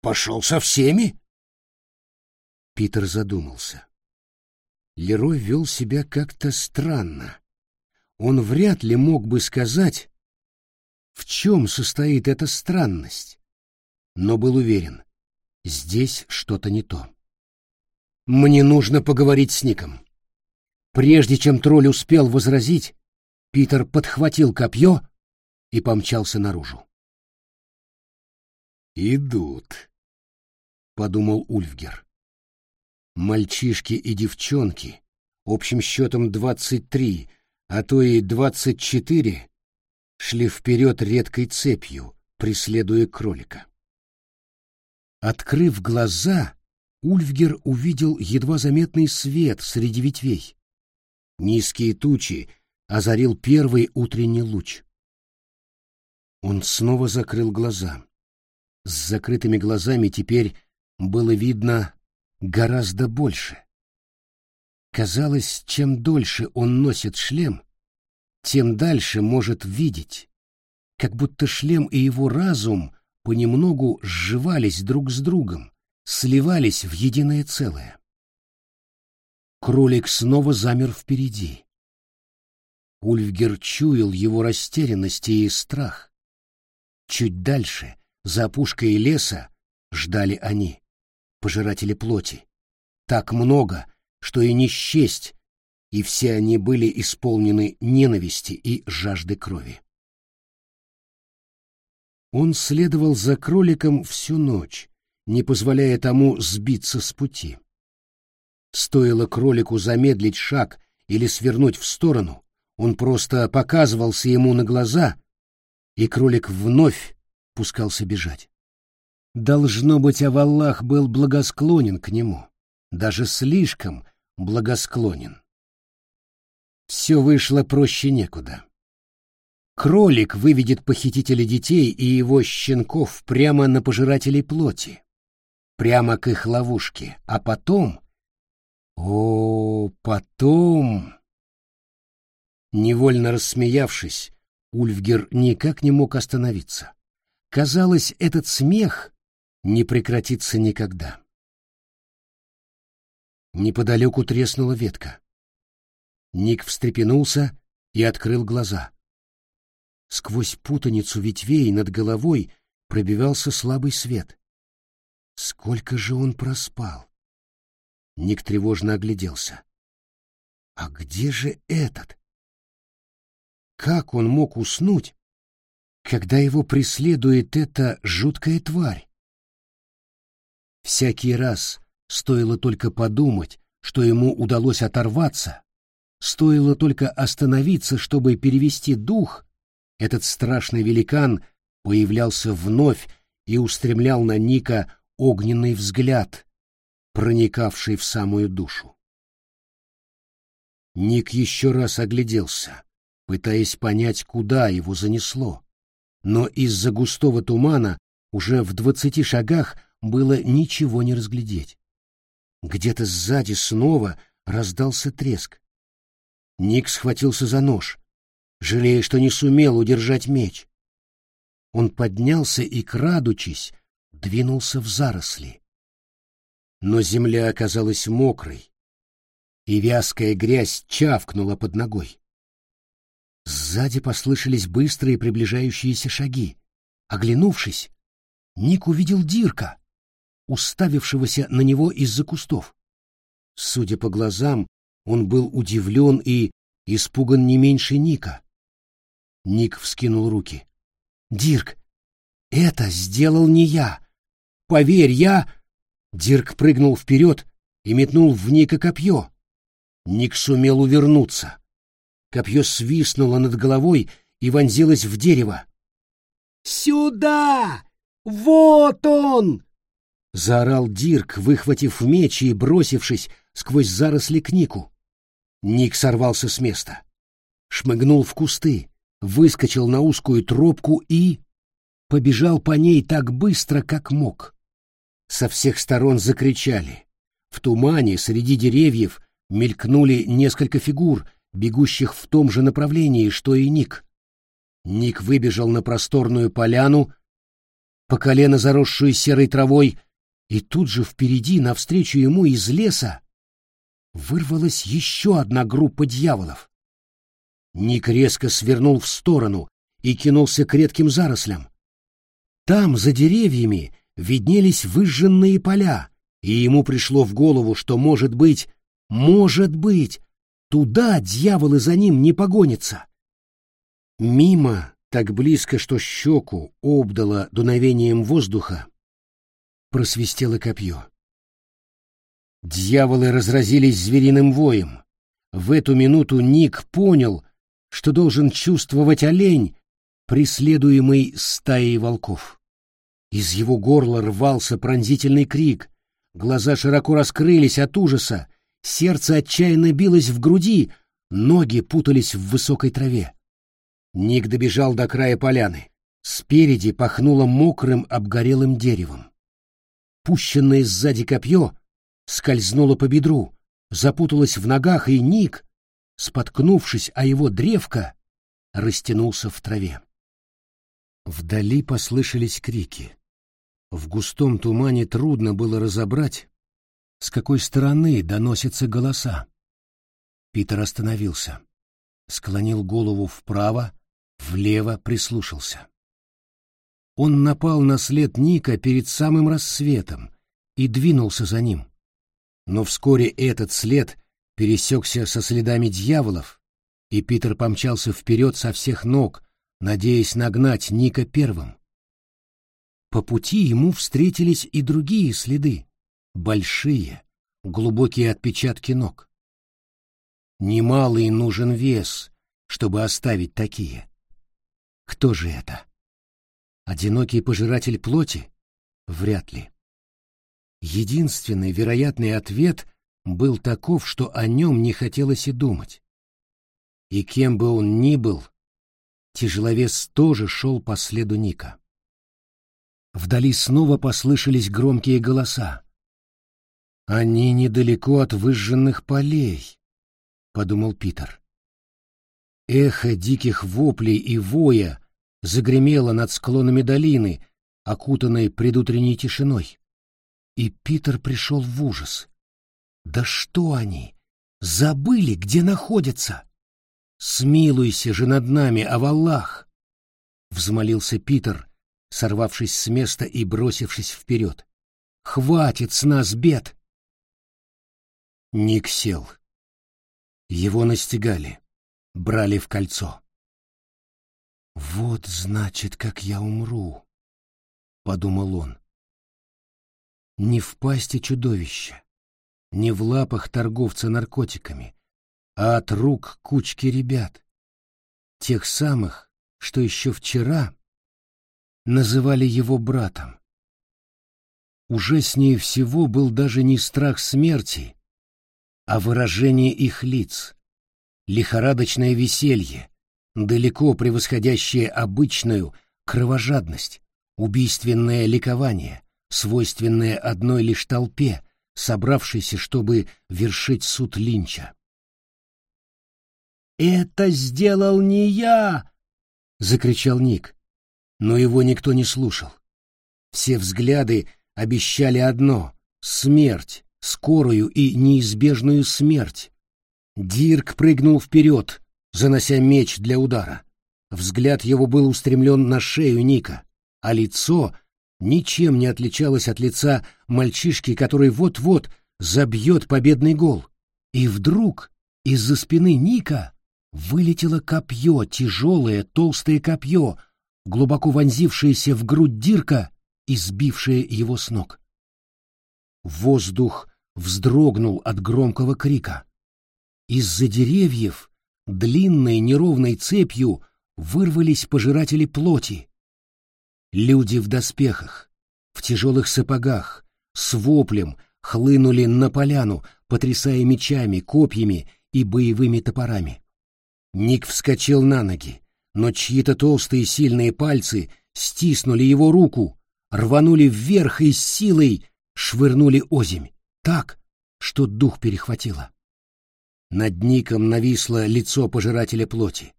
Пошел со всеми. Питер задумался. Лерой вел себя как-то странно. Он вряд ли мог бы сказать, в чем состоит эта странность, но был уверен, здесь что-то не то. «Мне нужно поговорить с Ником». Прежде чем тролль успел возразить, Питер подхватил копье и помчался наружу. «Идут», — подумал Ульфгер. Мальчишки и девчонки, общим счетом двадцать три, а то и двадцать четыре, шли вперед редкой цепью, преследуя кролика. Открыв глаза, Ульфгер увидел едва заметный свет среди ветвей. Низкие тучи озарил первый утренний луч. Он снова закрыл глаза. С закрытыми глазами теперь было видно гораздо больше. Казалось, чем дольше он носит шлем, тем дальше может видеть, как будто шлем и его разум понемногу сживались друг с другом, сливались в единое целое. Кролик снова замер впереди. Ульфгер чуял его растерянность и страх. Чуть дальше, за опушкой леса, ждали они пожиратели плоти. Так много, что и не счесть, и все они были исполнены ненависти и жажды крови. Он следовал за кроликом всю ночь, не позволяя тому сбиться с пути. Стоило кролику замедлить шаг или свернуть в сторону, он просто показывался ему на глаза, и кролик вновь пускался бежать. Должно быть, Аваллах был благосклонен к нему, даже слишком благосклонен. Все вышло проще некуда. Кролик выведет похитителя детей и его щенков прямо на пожирателей плоти, прямо к их ловушке, а потом... О, потом... Невольно рассмеявшись, Ульфгер никак не мог остановиться. Казалось, этот смех не прекратится никогда. Неподалеку треснула ветка. Ник встрепенулся и открыл глаза. Сквозь путаницу ветвей над головой пробивался слабый свет. Сколько же он проспал? Ник тревожно огляделся. А где же этот? Как он мог уснуть, когда его преследует эта жуткая тварь? Всякий раз стоило только подумать, что ему удалось оторваться, стоило только остановиться, чтобы перевести дух, этот страшный великан появлялся вновь и устремлял на Ника огненный взгляд, проникавший в самую душу. Ник еще раз огляделся, пытаясь понять, куда его занесло, но из-за густого тумана уже в двадцати шагах было ничего не разглядеть. Где-то сзади снова раздался треск. Ник схватился за нож, жалея, что не сумел удержать меч. Он поднялся и, крадучись, двинулся в заросли. Но земля оказалась мокрой, и вязкая грязь чавкнула под ногой. Сзади послышались быстрые приближающиеся шаги. Оглянувшись, Ник увидел Дирка, уставившегося на него из-за кустов. Судя по глазам, он был удивлен и испуган не меньше Ника. Ник вскинул руки. «Дирк, это сделал не я. Поверь, я...» Дирк прыгнул вперед и метнул в Ника копье. Ник сумел увернуться. Копье свистнуло над головой и вонзилось в дерево. «Сюда! Вот он!» — заорал Дирк, выхватив меч и бросившись сквозь заросли к Нику. Ник сорвался с места, шмыгнул в кусты, выскочил на узкую тропку и... побежал по ней так быстро, как мог. Со всех сторон закричали. В тумане среди деревьев мелькнули несколько фигур, бегущих в том же направлении, что и Ник. Ник выбежал на просторную поляну, по колено заросшую серой травой, и тут же впереди, навстречу ему из леса, вырвалась еще одна группа дьяволов. Ник резко свернул в сторону и кинулся к редким зарослям. Там, за деревьями, виднелись выжженные поля, и ему пришло в голову, что, может быть, может быть, туда дьяволы за ним не погонятся. Мимо, так близко, что щеку обдало дуновением воздуха, просвистело копье. Дьяволы разразились звериным воем. В эту минуту Ник понял, что должен чувствовать олень, преследуемый стаей волков. Из его горла рвался пронзительный крик, глаза широко раскрылись от ужаса, сердце отчаянно билось в груди, ноги путались в высокой траве. Ник добежал до края поляны. Спереди пахнуло мокрым обгорелым деревом. Пущенное сзади копье скользнуло по бедру, запуталось в ногах, и Ник, споткнувшись о его древко, растянулся в траве. Вдали послышались крики. В густом тумане трудно было разобрать, с какой стороны доносятся голоса. Питер остановился, склонил голову вправо, влево прислушался. Он напал на след Ника перед самым рассветом и двинулся за ним. Но вскоре этот след пересекся со следами дьяволов, и Питер помчался вперед со всех ног, надеясь нагнать Ника первым. По пути ему встретились и другие следы, большие, глубокие отпечатки ног. Немалый нужен вес, чтобы оставить такие. Кто же это? Одинокий пожиратель плоти? Вряд ли. Единственный вероятный ответ был таков, что о нем не хотелось и думать. И кем бы он ни был, тяжеловес тоже шел по следу Ника. Вдали снова послышались громкие голоса. «Они недалеко от выжженных полей», — подумал Питер. Эхо диких воплей и воя загремело над склонами долины, окутанной предутренней тишиной. И Питер пришел в ужас. Да что они? Забыли, где находятся? Смилуйся же над нами, Аваллах! Взмолился Питер, сорвавшись с места и бросившись вперед. Хватит с нас бед! Ник сел. Его настигали, брали в кольцо. «Вот, значит, как я умру», — подумал он. Не в пасти чудовища, не в лапах торговца наркотиками, а от рук кучки ребят, тех самых, что еще вчера называли его братом. Уже с ней всего был даже не страх смерти, а выражение их лиц, лихорадочное веселье, далеко превосходящее обычную кровожадность, убийственное ликование — свойственное одной лишь толпе, собравшийся, чтобы вершить суд Линча. «Это сделал не я!» — закричал Ник. Но его никто не слушал. Все взгляды обещали одно — смерть, скорую и неизбежную смерть. Дирк прыгнул вперед, занося меч для удара. Взгляд его был устремлен на шею Ника, а лицо ничем не отличалось от лица мальчишки, который вот-вот забьет победный гол. И вдруг из-за спины Ника вылетело копье, тяжелое, толстое копье, глубоко вонзившееся в грудь Дирка и сбившее его с ног. Воздух вздрогнул от громкого крика. Из-за деревьев длинной неровной цепью вырвались пожиратели плоти. Люди в доспехах, в тяжелых сапогах, с воплем хлынули на поляну, потрясая мечами, копьями и боевыми топорами. Ник вскочил на ноги, но чьи-то толстые сильные пальцы стиснули его руку, рванули вверх и с силой швырнули озимь, так, что дух перехватило. Над Ником нависло лицо пожирателя плоти.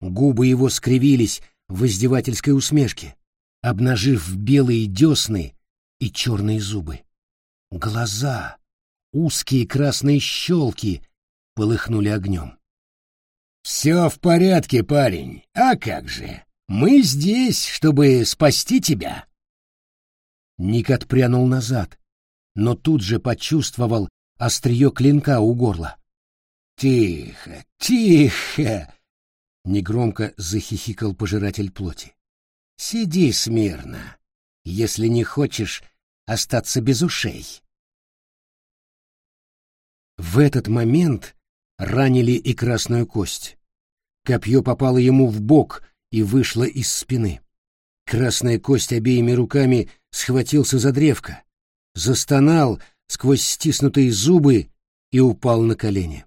Губы его скривились в издевательской усмешке, обнажив белые десны и черные зубы. Глаза, узкие красные щелки, полыхнули огнем. «Все в порядке, парень. А как же? Мы здесь, чтобы спасти тебя». Ник отпрянул назад, но тут же почувствовал острие клинка у горла. «Тихо, тихо!» Негромко захихикал пожиратель плоти. Сиди смирно, если не хочешь остаться без ушей. В этот момент ранили и красную кость. Копье попало ему в бок и вышло из спины. Красная кость обеими руками схватился за древко, застонал сквозь стиснутые зубы и упал на колени.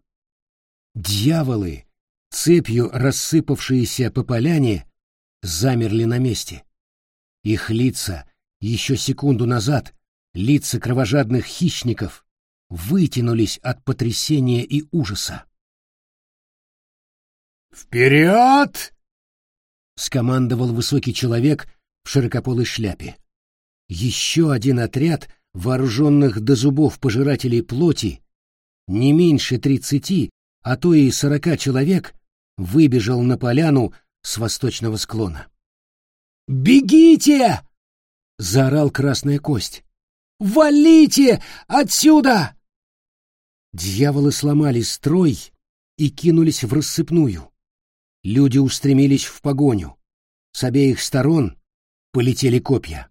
Дьяволы, цепью рассыпавшиеся по поляне, замерли на месте. Их лица еще секунду назад, лица кровожадных хищников, вытянулись от потрясения и ужаса. «Вперед!» — скомандовал высокий человек в широкополой шляпе. Еще один отряд вооруженных до зубов пожирателей плоти, не меньше тридцати, а то и сорока человек, выбежал на поляну с восточного склона. «Бегите!» — заорал Красная Кость. «Валите отсюда!» Дьяволы сломали строй и кинулись в рассыпную. Люди устремились в погоню. С обеих сторон полетели копья.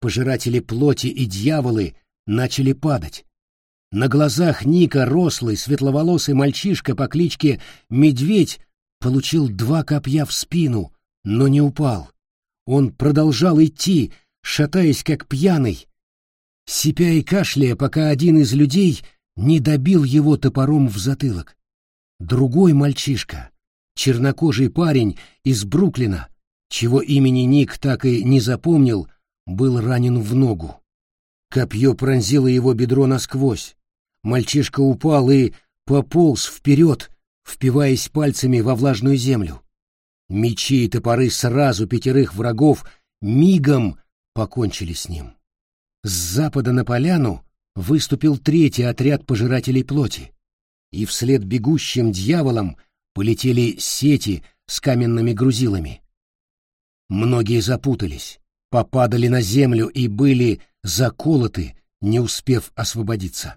Пожиратели плоти и дьяволы начали падать. На глазах Ника рослый, светловолосый мальчишка по кличке Медведь получил два копья в спину, но не упал. Он продолжал идти, шатаясь как пьяный, сипя и кашляя, пока один из людей не добил его топором в затылок. Другой мальчишка, чернокожий парень из Бруклина, чего имени Ник так и не запомнил, был ранен в ногу. Копье пронзило его бедро насквозь. Мальчишка упал и пополз вперед, впиваясь пальцами во влажную землю. Мечи и топоры сразу пятерых врагов мигом покончили с ним. С запада на поляну выступил третий отряд пожирателей плоти, и вслед бегущим дьяволам полетели сети с каменными грузилами. Многие запутались, попадали на землю и были заколоты, не успев освободиться.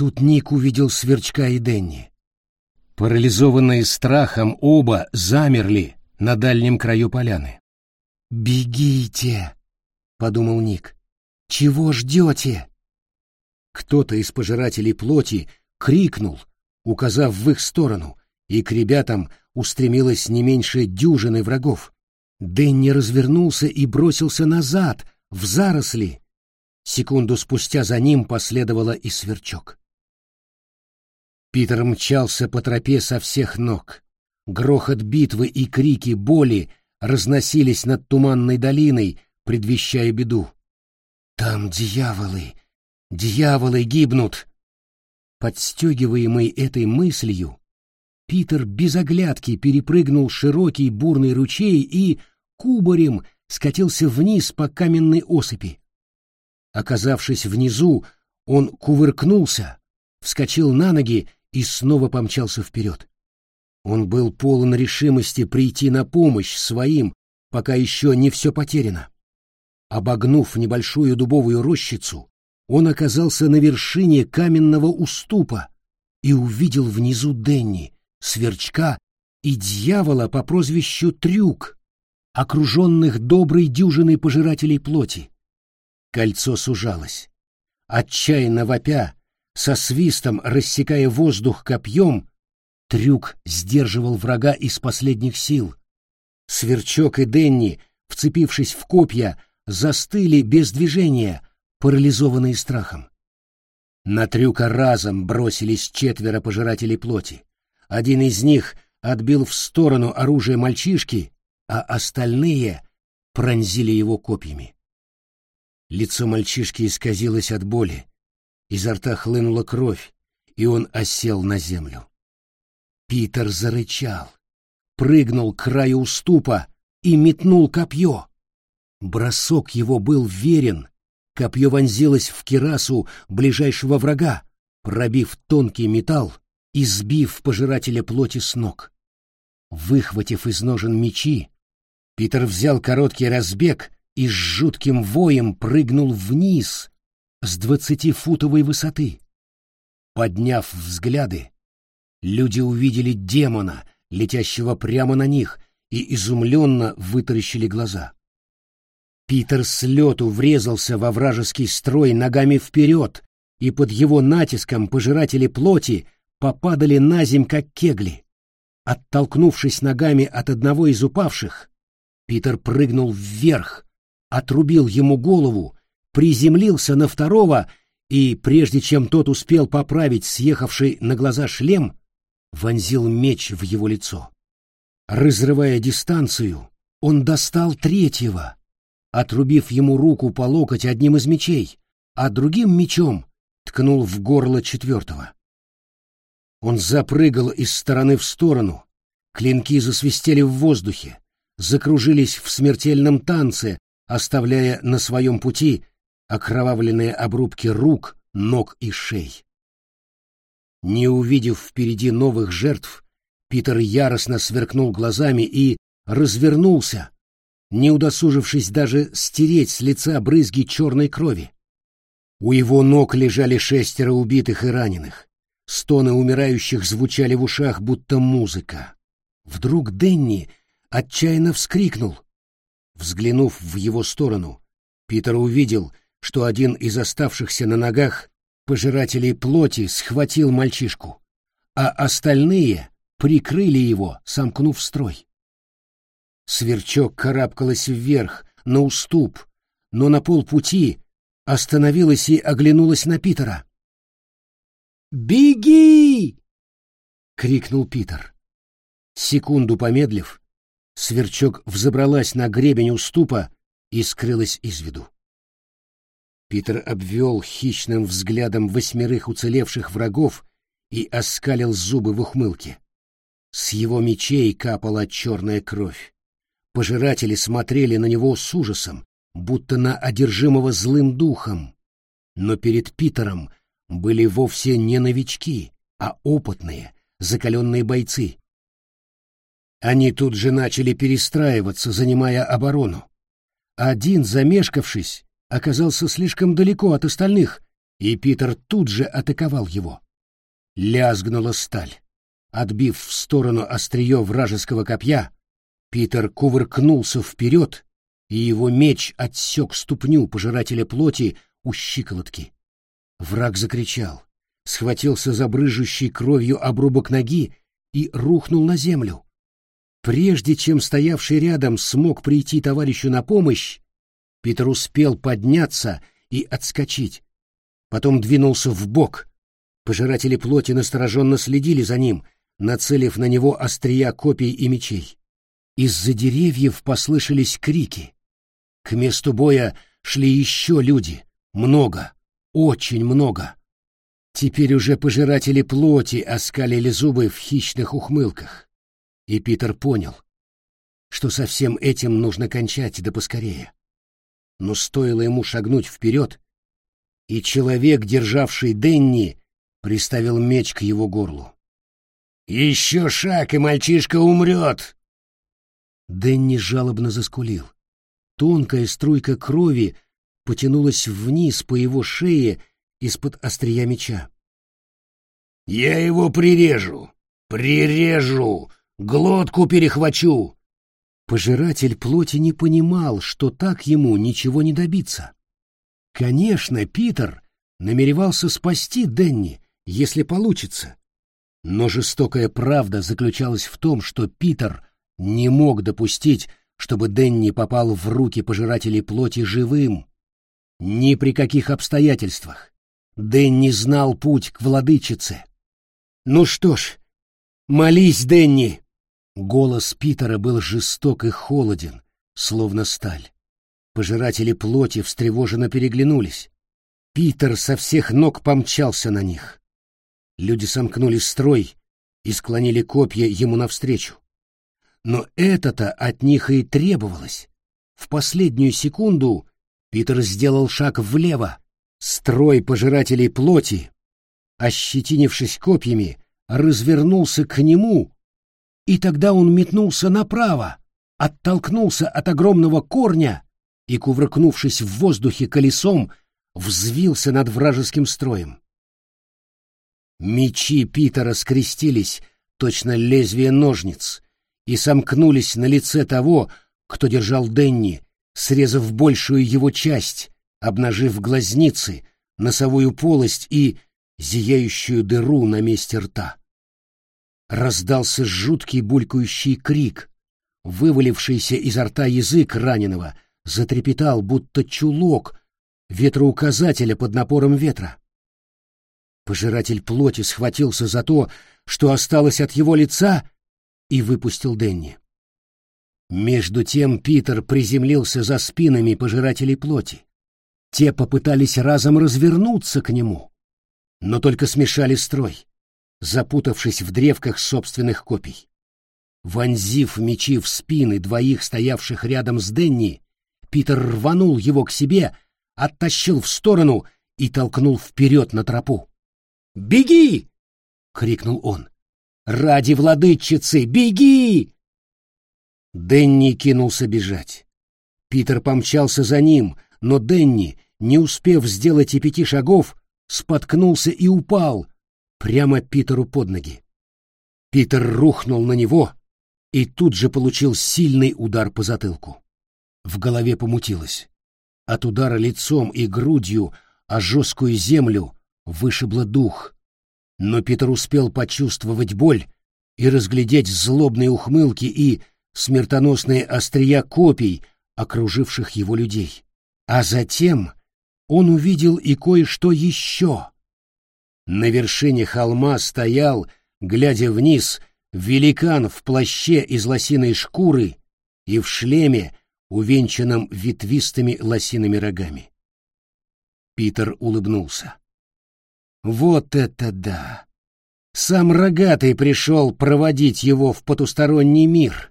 Тут Ник увидел Сверчка и Денни. Парализованные страхом оба замерли на дальнем краю поляны. «Бегите!» — подумал Ник. «Чего ждете?» Кто-то из пожирателей плоти крикнул, указав в их сторону, и к ребятам устремилось не меньше дюжины врагов. Дэнни развернулся и бросился назад, в заросли. Секунду спустя за ним последовала и сверчок. Питер мчался по тропе со всех ног. Грохот битвы и крики боли разносились над туманной долиной, предвещая беду. «Там дьяволы! Дьяволы гибнут! Подстегиваемый этой мыслью, Питер без оглядки перепрыгнул широкий бурный ручей и кубарем скатился вниз по каменной осыпи. Оказавшись внизу, он кувыркнулся, вскочил на ноги и снова помчался вперед. Он был полон решимости прийти на помощь своим, пока еще не все потеряно. Обогнув небольшую дубовую рощицу, он оказался на вершине каменного уступа и увидел внизу Денни, сверчка и дьявола по прозвищу Трюк, окруженных доброй дюжиной пожирателей плоти. Кольцо сужалось. Отчаянно вопя, со свистом рассекая воздух копьем, Трюк сдерживал врага из последних сил. Сверчок и Денни, вцепившись в копья, застыли без движения, парализованные страхом. На Трюка разом бросились четверо пожирателей плоти. Один из них отбил в сторону оружие мальчишки, а остальные пронзили его копьями. Лицо мальчишки исказилось от боли, изо рта хлынула кровь, и он осел на землю. Питер зарычал, прыгнул к краю уступа и метнул копье. Бросок его был верен, копье вонзилось в кирасу ближайшего врага, пробив тонкий металл и сбив пожирателя плоти с ног. Выхватив из ножен мечи, Питер взял короткий разбег и с жутким воем прыгнул вниз с двадцатифутовой высоты. Подняв взгляды, люди увидели демона, летящего прямо на них, и изумленно вытаращили глаза. Питер с лету врезался во вражеский строй ногами вперед, и под его натиском пожиратели плоти попадали на земь, как кегли. Оттолкнувшись ногами от одного из упавших, Питер прыгнул вверх, отрубил ему голову, приземлился на второго и, прежде чем тот успел поправить съехавший на глаза шлем, вонзил меч в его лицо. Разрывая дистанцию, он достал третьего, отрубив ему руку по локоть одним из мечей, а другим мечом ткнул в горло четвертого. Он запрыгал из стороны в сторону, клинки засвистели в воздухе, закружились в смертельном танце, оставляя на своем пути окровавленные обрубки рук, ног и шей. Не увидев впереди новых жертв, Питер яростно сверкнул глазами и развернулся, не удосужившись даже стереть с лица брызги черной крови. У его ног лежали шестеро убитых и раненых. Стоны умирающих звучали в ушах, будто музыка. Вдруг Денни отчаянно вскрикнул. Взглянув в его сторону, Питер увидел, что один из оставшихся на ногах пожирателей плоти схватил мальчишку, а остальные прикрыли его, сомкнув строй. Сверчок карабкалась вверх, на уступ, но на полпути остановилась и оглянулась на Питера. «Беги!» — крикнул Питер. Секунду помедлив, сверчок взобралась на гребень уступа и скрылась из виду. Питер обвел хищным взглядом восьмерых уцелевших врагов и оскалил зубы в ухмылке. С его мечей капала черная кровь. Пожиратели смотрели на него с ужасом, будто на одержимого злым духом. Но перед Питером были вовсе не новички, а опытные, закаленные бойцы. Они тут же начали перестраиваться, занимая оборону. Один, замешкавшись, оказался слишком далеко от остальных, и Питер тут же атаковал его. Лязгнула сталь. Отбив в сторону острие вражеского копья, Питер кувыркнулся вперед, и его меч отсек ступню пожирателя плоти у щиколотки. Враг закричал, схватился за брыжущий кровью обрубок ноги и рухнул на землю. Прежде чем стоявший рядом смог прийти товарищу на помощь, Питер успел подняться и отскочить. Потом двинулся в бок. Пожиратели плоти настороженно следили за ним, нацелив на него острия копий и мечей. Из-за деревьев послышались крики. К месту боя шли еще люди, много, Очень много. Теперь уже пожиратели плоти оскалили зубы в хищных ухмылках. И Питер понял, что со всем этим нужно кончать да поскорее. Но стоило ему шагнуть вперед, и человек, державший Денни, приставил меч к его горлу. «Еще шаг, и мальчишка умрет!» Дэнни жалобно заскулил. Тонкая струйка крови потянулась вниз по его шее из-под острия меча. «Я его прирежу! Прирежу! Глотку перехвачу!» Пожиратель плоти не понимал, что так ему ничего не добиться. Конечно, Питер намеревался спасти Денни, если получится. Но жестокая правда заключалась в том, что Питер не мог допустить, чтобы Денни попал в руки пожирателей плоти живым. Ни при каких обстоятельствах. Денни знал путь к владычице. «Ну что ж, молись, Денни!» Голос Питера был жесток и холоден, словно сталь. Пожиратели плоти встревоженно переглянулись. Питер со всех ног помчался на них. Люди сомкнули строй и склонили копья ему навстречу. Но это-то от них и требовалось. В последнюю секунду Питер сделал шаг влево. Строй пожирателей плоти, ощетинившись копьями, развернулся к нему, и тогда он метнулся направо, оттолкнулся от огромного корня и, кувыркнувшись в воздухе колесом, взвился над вражеским строем. Мечи Питера скрестились, точно лезвие ножниц, и сомкнулись на лице того, кто держал Денни, срезав большую его часть, обнажив глазницы, носовую полость и зияющую дыру на месте рта. Раздался жуткий булькающий крик. Вывалившийся изо рта язык раненого затрепетал, будто чулок ветроуказателя под напором ветра. Пожиратель плоти схватился за то, что осталось от его лица, и выпустил Денни. Между тем Питер приземлился за спинами пожирателей плоти. Те попытались разом развернуться к нему, но только смешали строй, запутавшись в древках собственных копий. Вонзив мечи в спины двоих стоявших рядом с Денни, Питер рванул его к себе, оттащил в сторону и толкнул вперед на тропу. «Беги!» — крикнул он. «Ради владычицы, беги!» Денни кинулся бежать. Питер помчался за ним, но Денни, не успев сделать и пяти шагов, споткнулся и упал прямо Питеру под ноги. Питер рухнул на него и тут же получил сильный удар по затылку. В голове помутилось. От удара лицом и грудью о жесткую землю вышибло дух. Но Питер успел почувствовать боль и разглядеть злобные ухмылки и смертоносные острия копий, окруживших его людей. А затем он увидел и кое-что еще. На вершине холма стоял, глядя вниз, великан в плаще из лосиной шкуры и в шлеме, увенчанном ветвистыми лосиными рогами. Питер улыбнулся. Вот это да! Сам рогатый пришел проводить его в потусторонний мир.